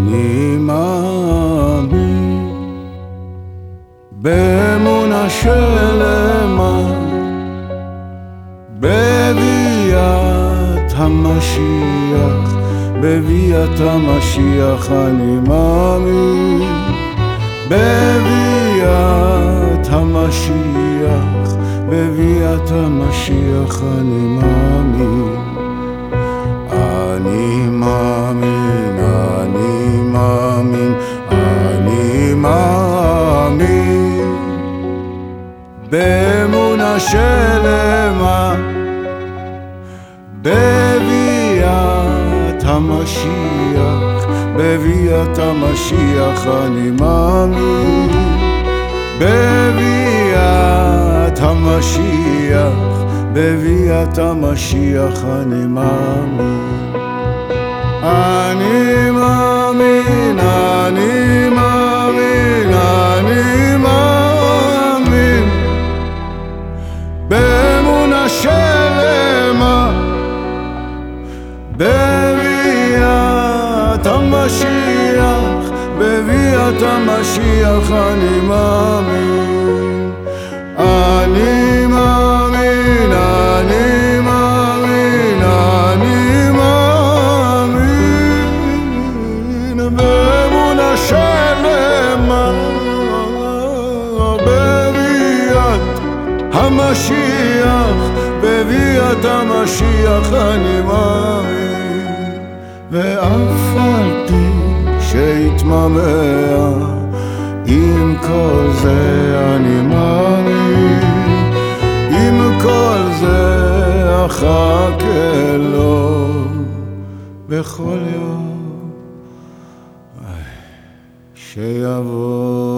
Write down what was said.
אני מאמין באמונה שלמה בביאת המשיח, בביאת המשיח אני מאמין בביאת המשיח, בביאת המשיח אני מאמין. אני מאמין באמונה שלמה בביאת המשיח, בביאת המשיח אני מאמין בביאת המשיח בביאת המשיח אני מאמין. המשיח, בביאת המשיח אני מאמין. אני מאמין, אני מאמין, אני מאמין באמונה שלמה בביאת המשיח, בביאת המשיח אני מאמין ואף על פי שהתממע עם כל זה אני מאמין, עם כל זה אחכה לו בכל יום שיבוא